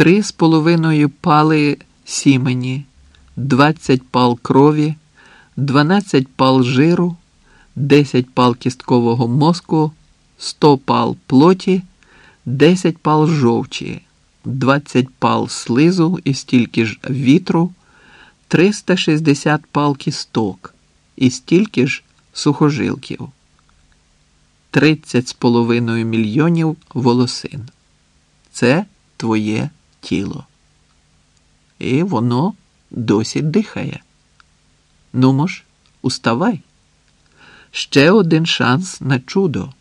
три з половиною пали сімені, 20 пал крові, 12 пал жиру, 10 пал кісткового мозку, 100 пал плоті, 10 пал жовчі, 20 пал слизу і стільки ж вітру, 360 пал кісток і стільки ж сухожилків, 30 з половиною мільйонів волосин. Це твоє тіло. І воно досі дихає. Ну мож, уставай. Ще один шанс на чудо.